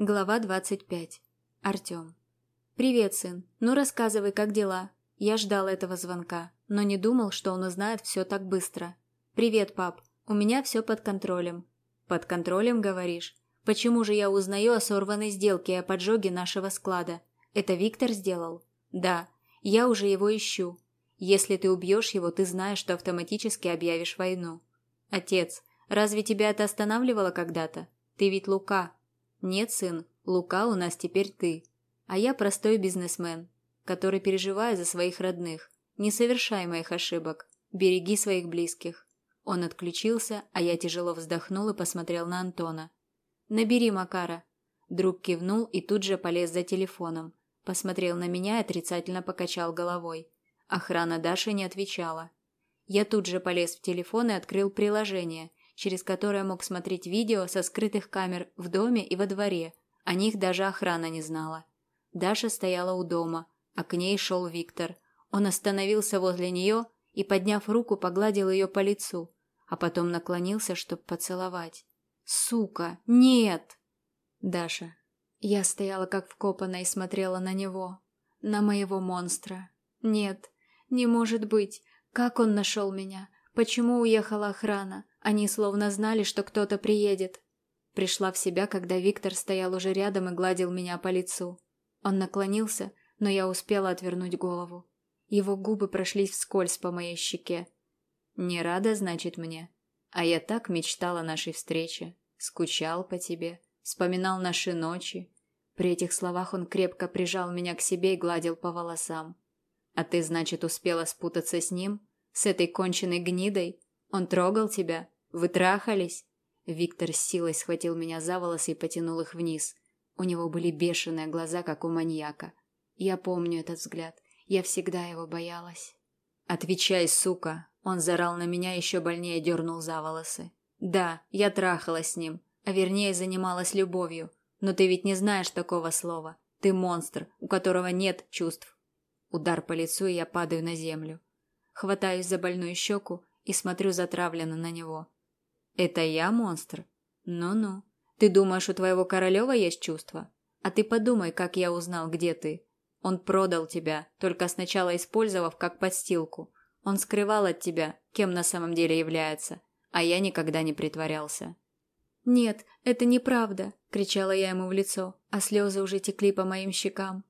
Глава 25. Артем. «Привет, сын. Ну рассказывай, как дела?» Я ждал этого звонка, но не думал, что он узнает все так быстро. «Привет, пап. У меня все под контролем». «Под контролем, говоришь? Почему же я узнаю о сорванной сделке и о поджоге нашего склада? Это Виктор сделал?» «Да. Я уже его ищу. Если ты убьешь его, ты знаешь, что автоматически объявишь войну». «Отец, разве тебя это останавливало когда-то? Ты ведь Лука». «Нет, сын, Лука у нас теперь ты. А я простой бизнесмен, который переживает за своих родных. Не совершай моих ошибок. Береги своих близких». Он отключился, а я тяжело вздохнул и посмотрел на Антона. «Набери Макара». Друг кивнул и тут же полез за телефоном. Посмотрел на меня и отрицательно покачал головой. Охрана Даши не отвечала. Я тут же полез в телефон и открыл приложение, через которое мог смотреть видео со скрытых камер в доме и во дворе. О них даже охрана не знала. Даша стояла у дома, а к ней шел Виктор. Он остановился возле нее и, подняв руку, погладил ее по лицу, а потом наклонился, чтобы поцеловать. «Сука! Нет!» «Даша». Я стояла как вкопанная и смотрела на него. На моего монстра. «Нет, не может быть. Как он нашел меня? Почему уехала охрана? Они словно знали, что кто-то приедет. Пришла в себя, когда Виктор стоял уже рядом и гладил меня по лицу. Он наклонился, но я успела отвернуть голову. Его губы прошлись вскользь по моей щеке. «Не рада, значит, мне? А я так мечтал о нашей встрече. Скучал по тебе, вспоминал наши ночи». При этих словах он крепко прижал меня к себе и гладил по волосам. «А ты, значит, успела спутаться с ним? С этой конченной гнидой? Он трогал тебя? Вы трахались?» Виктор с силой схватил меня за волосы и потянул их вниз. У него были бешеные глаза, как у маньяка. Я помню этот взгляд. Я всегда его боялась. «Отвечай, сука!» Он зарал на меня еще больнее дернул за волосы. «Да, я трахалась с ним, а вернее занималась любовью. Но ты ведь не знаешь такого слова. Ты монстр, у которого нет чувств». Удар по лицу, и я падаю на землю. Хватаюсь за больную щеку и смотрю затравленно на него. «Это я монстр? Ну-ну. Ты думаешь, у твоего Королева есть чувства? А ты подумай, как я узнал, где ты. Он продал тебя, только сначала использовав как подстилку. Он скрывал от тебя, кем на самом деле является, а я никогда не притворялся». «Нет, это неправда!» – кричала я ему в лицо, а слезы уже текли по моим щекам.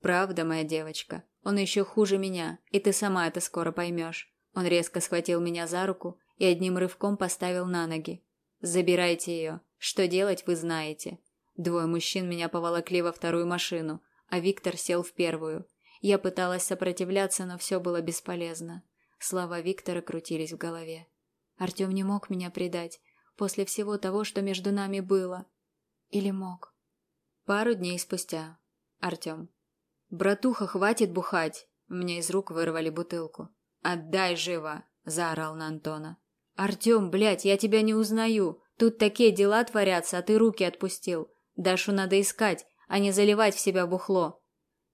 «Правда, моя девочка. Он еще хуже меня, и ты сама это скоро поймешь. Он резко схватил меня за руку и одним рывком поставил на ноги. «Забирайте ее. Что делать, вы знаете». Двое мужчин меня поволокли во вторую машину, а Виктор сел в первую. Я пыталась сопротивляться, но все было бесполезно. Слова Виктора крутились в голове. Артем не мог меня предать после всего того, что между нами было. Или мог? Пару дней спустя. Артем. «Братуха, хватит бухать!» Мне из рук вырвали бутылку. «Отдай живо!» – заорал на Антона. «Артем, блядь, я тебя не узнаю. Тут такие дела творятся, а ты руки отпустил. Дашу надо искать, а не заливать в себя бухло.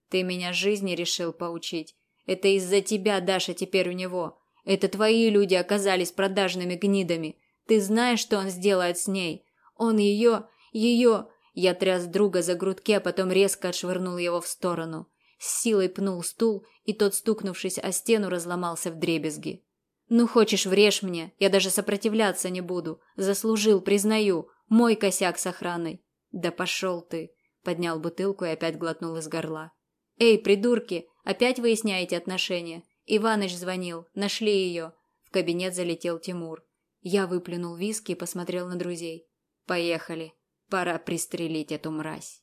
Ты меня жизни решил поучить. Это из-за тебя Даша теперь у него. Это твои люди оказались продажными гнидами. Ты знаешь, что он сделает с ней? Он ее, ее...» Я тряс друга за грудки, а потом резко отшвырнул его в сторону с силой пнул стул, и тот, стукнувшись о стену, разломался в дребезги. «Ну, хочешь, врежь мне, я даже сопротивляться не буду. Заслужил, признаю. Мой косяк с охраной». «Да пошел ты!» – поднял бутылку и опять глотнул из горла. «Эй, придурки, опять выясняете отношения?» Иваныч звонил, нашли ее. В кабинет залетел Тимур. Я выплюнул виски и посмотрел на друзей. «Поехали. Пора пристрелить эту мразь».